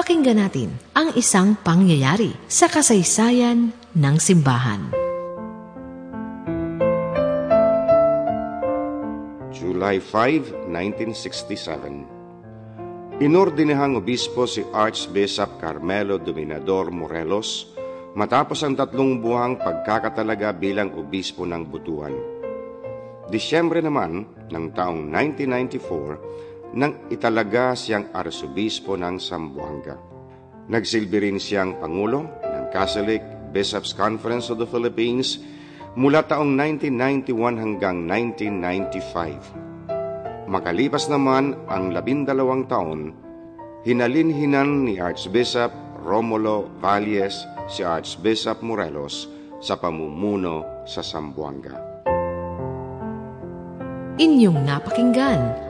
Pakinggan natin ang isang pangyayari sa kasaysayan ng simbahan. July 5, 1967 Inordinehang obispo si Archbishop Carmelo Dominador Morelos matapos ang tatlong buwang pagkakatalaga bilang obispo ng Butuan. Disyembre naman ng taong 1994 nang italaga siyang arsobispo ng Sambuanga. Nagsilbi rin siyang Pangulo ng Catholic Bishops Conference of the Philippines mula taong 1991 hanggang 1995. Makalipas naman ang labindalawang taon, hinalinhinan ni Archbishop Romulo Valles si Archbishop Morelos sa pamumuno sa Sambuanga. Inyong napakinggan